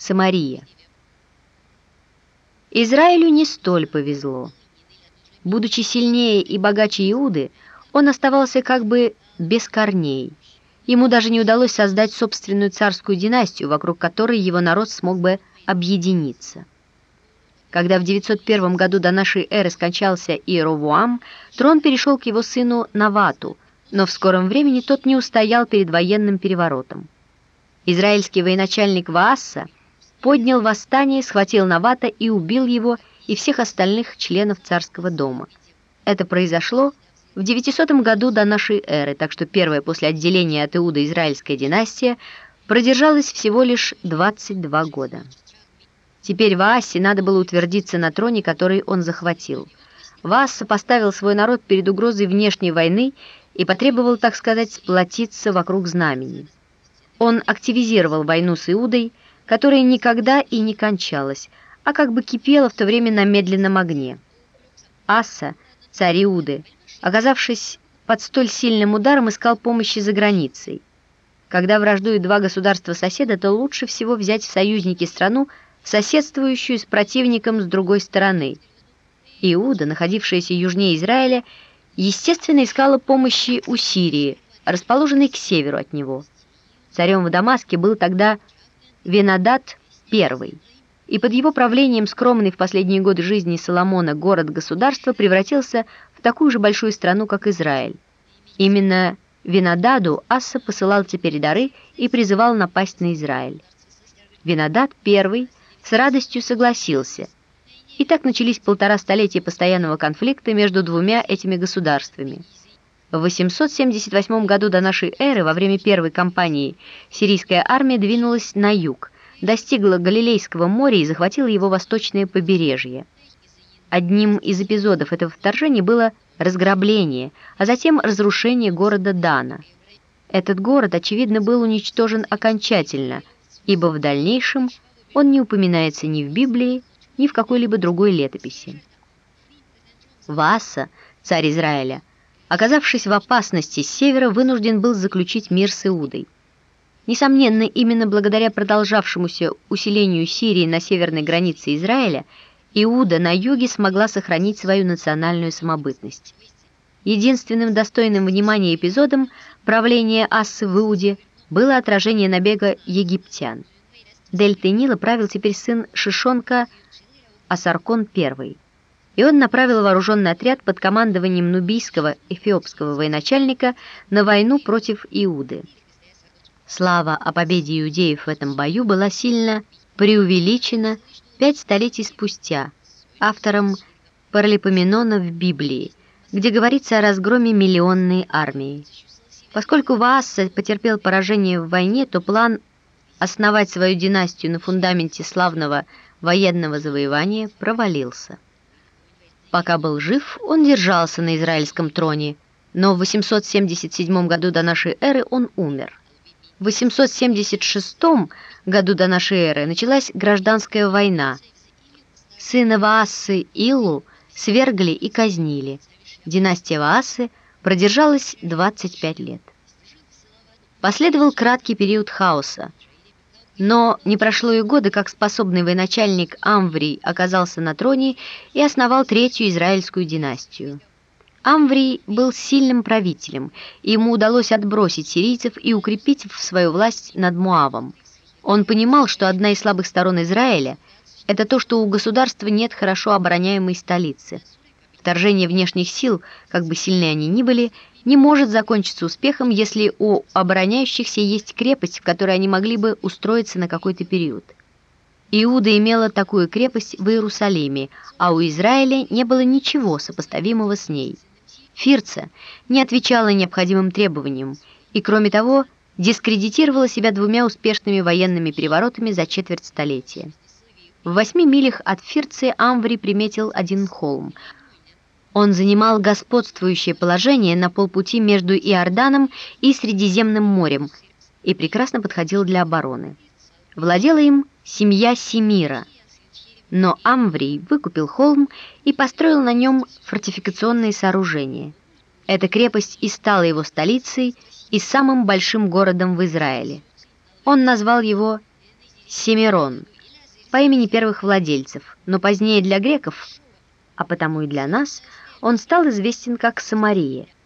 Самария. Израилю не столь повезло. Будучи сильнее и богаче Иуды, он оставался как бы без корней. Ему даже не удалось создать собственную царскую династию, вокруг которой его народ смог бы объединиться. Когда в 901 году до нашей эры скончался Иеровуам, трон перешел к его сыну Навату, но в скором времени тот не устоял перед военным переворотом. Израильский военачальник Ваасса поднял восстание, схватил Навата и убил его и всех остальных членов царского дома. Это произошло в 900 году до нашей эры, так что первая после отделения от Иуда израильская династия продержалась всего лишь 22 года. Теперь Ваасе надо было утвердиться на троне, который он захватил. Ваасса поставил свой народ перед угрозой внешней войны и потребовал, так сказать, сплотиться вокруг знамени. Он активизировал войну с Иудой, которая никогда и не кончалась, а как бы кипела в то время на медленном огне. Аса, царь Иуды, оказавшись под столь сильным ударом, искал помощи за границей. Когда враждуют два государства-соседа, то лучше всего взять в союзники страну, соседствующую с противником с другой стороны. Иуда, находившаяся южнее Израиля, естественно искала помощи у Сирии, расположенной к северу от него. Царем в Дамаске был тогда Венадат I, и под его правлением скромный в последние годы жизни Соломона город-государство превратился в такую же большую страну, как Израиль. Именно Винададу Асса посылал теперь дары и призывал напасть на Израиль. Винодад I с радостью согласился. И так начались полтора столетия постоянного конфликта между двумя этими государствами. В 878 году до нашей эры, во время первой кампании, сирийская армия двинулась на юг, достигла Галилейского моря и захватила его восточное побережье. Одним из эпизодов этого вторжения было разграбление, а затем разрушение города Дана. Этот город, очевидно, был уничтожен окончательно, ибо в дальнейшем он не упоминается ни в Библии, ни в какой-либо другой летописи. Васа, царь Израиля, оказавшись в опасности с севера, вынужден был заключить мир с Иудой. Несомненно, именно благодаря продолжавшемуся усилению Сирии на северной границе Израиля Иуда на юге смогла сохранить свою национальную самобытность. Единственным достойным внимания эпизодом правления Ассы в Иуде было отражение набега египтян. Дельтой Нила правил теперь сын Шишонка Асаркон I, и он направил вооруженный отряд под командованием нубийского эфиопского военачальника на войну против Иуды. Слава о победе иудеев в этом бою была сильно преувеличена пять столетий спустя автором Паралипоменона в Библии, где говорится о разгроме миллионной армии. Поскольку Ваасса потерпел поражение в войне, то план основать свою династию на фундаменте славного военного завоевания провалился. Пока был жив, он держался на израильском троне, но в 877 году до нашей эры он умер. В 876 году до нашей эры началась гражданская война. Сына Ваассы Илу свергли и казнили. Династия Ваассы продержалась 25 лет. Последовал краткий период хаоса, но не прошло и года, как способный военачальник Амврий оказался на троне и основал третью израильскую династию. Амврий был сильным правителем, и ему удалось отбросить сирийцев и укрепить в свою власть над Муавом. Он понимал, что одна из слабых сторон Израиля – это то, что у государства нет хорошо обороняемой столицы. Вторжение внешних сил, как бы сильны они ни были, не может закончиться успехом, если у обороняющихся есть крепость, в которой они могли бы устроиться на какой-то период. Иуда имела такую крепость в Иерусалиме, а у Израиля не было ничего сопоставимого с ней. Фирца не отвечала необходимым требованиям и, кроме того, дискредитировала себя двумя успешными военными переворотами за четверть столетия. В восьми милях от Фирцы Амври приметил один холм. Он занимал господствующее положение на полпути между Иорданом и Средиземным морем и прекрасно подходил для обороны. Владела им семья Семира – но Амврий выкупил холм и построил на нем фортификационные сооружения. Эта крепость и стала его столицей и самым большим городом в Израиле. Он назвал его Семирон – по имени первых владельцев, но позднее для греков, а потому и для нас, он стал известен как Самария –